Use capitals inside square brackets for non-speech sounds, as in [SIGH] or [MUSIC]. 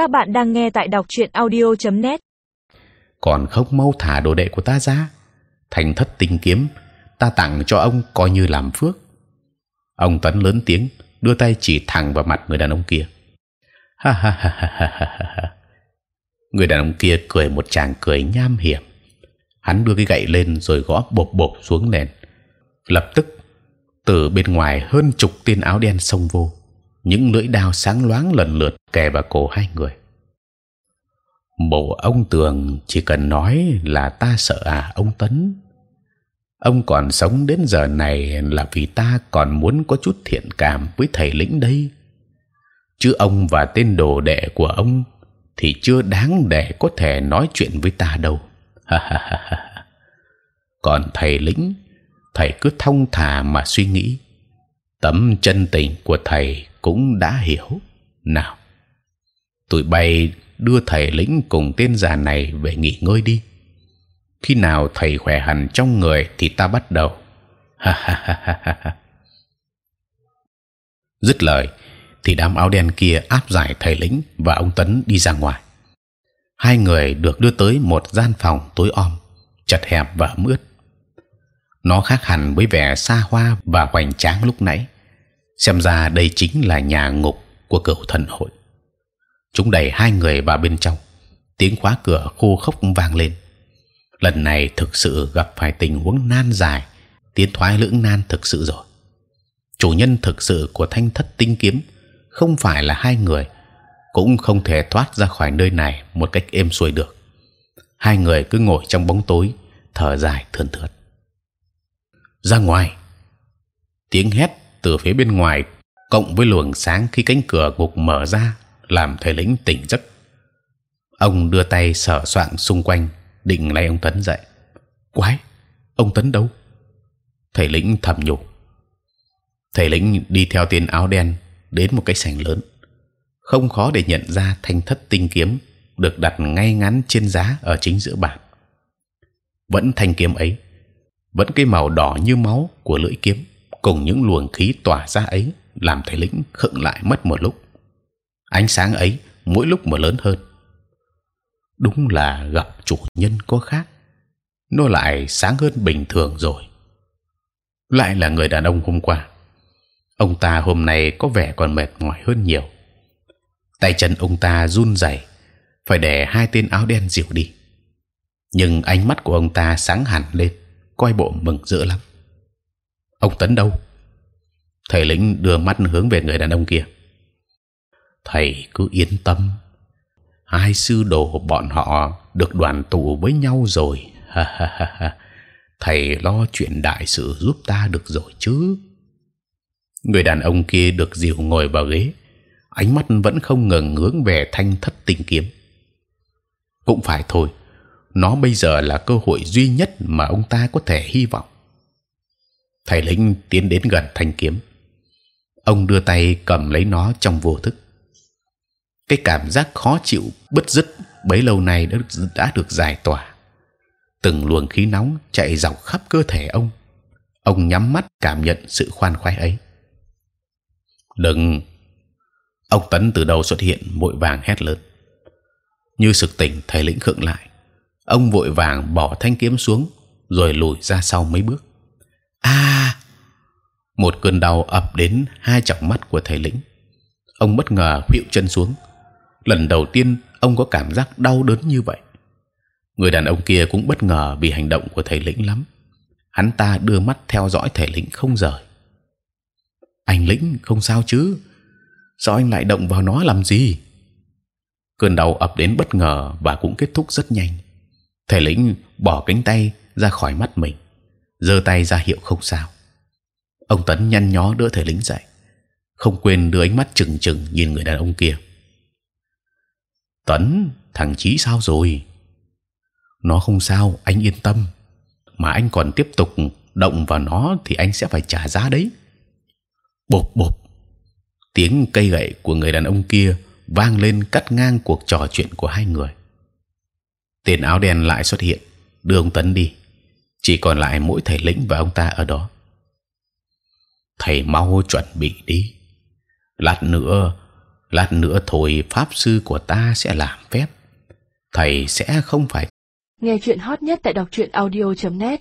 Các bạn đang nghe tại đọc truyện audio.net. Còn không mau thả đồ đệ của ta ra. Thành thất tinh kiếm, ta tặng cho ông coi như làm phước. Ông tấn lớn tiếng, đưa tay chỉ thẳng vào mặt người đàn ông kia. Ha ha ha ha ha ha ha. Người đàn ông kia cười một tràng cười nham hiểm. Hắn đưa cái gậy lên rồi gõ bộp bộp xuống nền. Lập tức, từ bên ngoài hơn chục tên áo đen xông vô những lưỡi đao sáng loáng lần lượt kề vào cổ hai người. Bộ ông tường chỉ cần nói là ta sợ à ông tấn. Ông còn sống đến giờ này là vì ta còn muốn có chút thiện cảm với thầy lĩnh đây. Chứ ông và tên đồ đệ của ông thì chưa đáng để có thể nói chuyện với ta đâu. còn thầy lĩnh, thầy cứ thông thả mà suy nghĩ. Tấm chân tình của thầy cũng đã hiểu. Nào, tụi bay đưa thầy lĩnh cùng tên già này về nghỉ ngơi đi. Khi nào thầy khỏe hẳn trong người thì ta bắt đầu. [LAUGHS] Ha ha ha ha ha. Dứt lời, thì đám áo đen kia áp giải thầy lĩnh và ông tấn đi ra ngoài. Hai người được đưa tới một gian phòng tối om, chật hẹp và mướt. Nó khác hẳn với vẻ xa hoa và hoành tráng lúc nãy xem ra đây chính là nhà ngục của cửu thần hội. Chúng đẩy hai người vào bên trong. Tiếng khóa cửa khô khốc vang lên. Lần này thực sự gặp phải tình huống nan dài, tiến thoái lưỡng nan thực sự rồi. Chủ nhân thực sự của thanh thất tinh kiếm không phải là hai người, cũng không thể thoát ra khỏi nơi này một cách êm xuôi được. Hai người cứ ngồi trong bóng tối, thở dài thườn thượt. Ra ngoài! Tiếng hét từ phía bên ngoài, cộng với luồng sáng khi cánh cửa gục mở ra, làm thầy lĩnh tỉnh giấc. Ông đưa tay sờ soạng xung quanh, định lay ông tấn dậy. Quái, ông tấn đâu? Thầy lĩnh thầm nhủ. Thầy lĩnh đi theo tên áo đen đến một cái sảnh lớn. Không khó để nhận ra thanh thất tinh kiếm được đặt ngay ngắn trên giá ở chính giữa bàn vẫn thanh kiếm ấy, vẫn cái màu đỏ như máu của lưỡi kiếm cùng những luồng khí tỏa ra ấy làm thầy lĩnh khựng lại mất một lúc. Ánh sáng ấy mỗi lúc một lớn hơn. Đúng là gặp chủ nhân có khác. Nó lại sáng hơn bình thường rồi. Lại là người đàn ông hôm qua. Ông ta hôm nay có vẻ còn mệt mỏi hơn nhiều. Tay chân ông ta run rẩy, phải để hai tên áo đen dìu đi. Nhưng ánh mắt của ông ta sáng hẳn lên, coi bộ mừng rỡ lắm ông tấn đâu? Thầy lĩnh đưa mắt hướng về người đàn ông kia. Thầy cứ yên tâm. Hai sư đồ bọn họ được đoàn tụ với nhau rồi. Ha ha ha ha. Thầy lo chuyện đại sự giúp ta được rồi chứ. Người đàn ông kia được dìu ngồi vào ghế. Ánh mắt vẫn không ngừng hướng về thanh thất tinh kiếm. Cũng phải thôi, nó bây giờ là cơ hội duy nhất mà ông ta có thể hy vọng thầy lĩnh tiến đến gần thanh kiếm. Ông đưa tay cầm lấy nó trong vô thức. Cái cảm giác khó chịu bứt rứt bấy lâu nay đã được, đã được giải tỏa. Từng luồng khí nóng chạy dọc khắp cơ thể ông. Ông nhắm mắt cảm nhận sự khoan khoái ấy. Đừng! Ông tấn từ đầu xuất hiện vội vàng hét lớn. Như sực tỉnh thầy lĩnh khựng lại. Ông vội vàng bỏ thanh kiếm xuống rồi lùi ra sau mấy bước a một cơn đau ập đến hai chọc mắt của thầy lĩnh. Ông bất ngờ khuỵu chân xuống. Lần đầu tiên, ông có cảm giác đau đớn như vậy. Người đàn ông kia cũng bất ngờ vì hành động của thầy lĩnh lắm. Hắn ta đưa mắt theo dõi thầy lĩnh không rời. Anh lĩnh, không sao chứ? Sao anh lại động vào nó làm gì? Cơn đau ập đến bất ngờ và cũng kết thúc rất nhanh. Thầy lĩnh bỏ cánh tay ra khỏi mắt mình giơ tay ra hiệu không sao. Ông tấn nhăn nhó đỡ thể lính dậy, không quên đưa ánh mắt chừng chừng nhìn người đàn ông kia. Tấn thằng chí sao rồi? Nó không sao, anh yên tâm. Mà anh còn tiếp tục động vào nó thì anh sẽ phải trả giá đấy. Bột bột tiếng cây gậy của người đàn ông kia vang lên cắt ngang cuộc trò chuyện của hai người. Tên áo đen lại xuất hiện. Đưa ông tấn đi chỉ còn lại mỗi thầy lĩnh và ông ta ở đó. Thầy mau chuẩn bị đi. Lát nữa lát nữa thôi pháp sư của ta sẽ làm phép. Thầy sẽ không phải Nghe chuyện hot nhất tại đọc truyện audio.net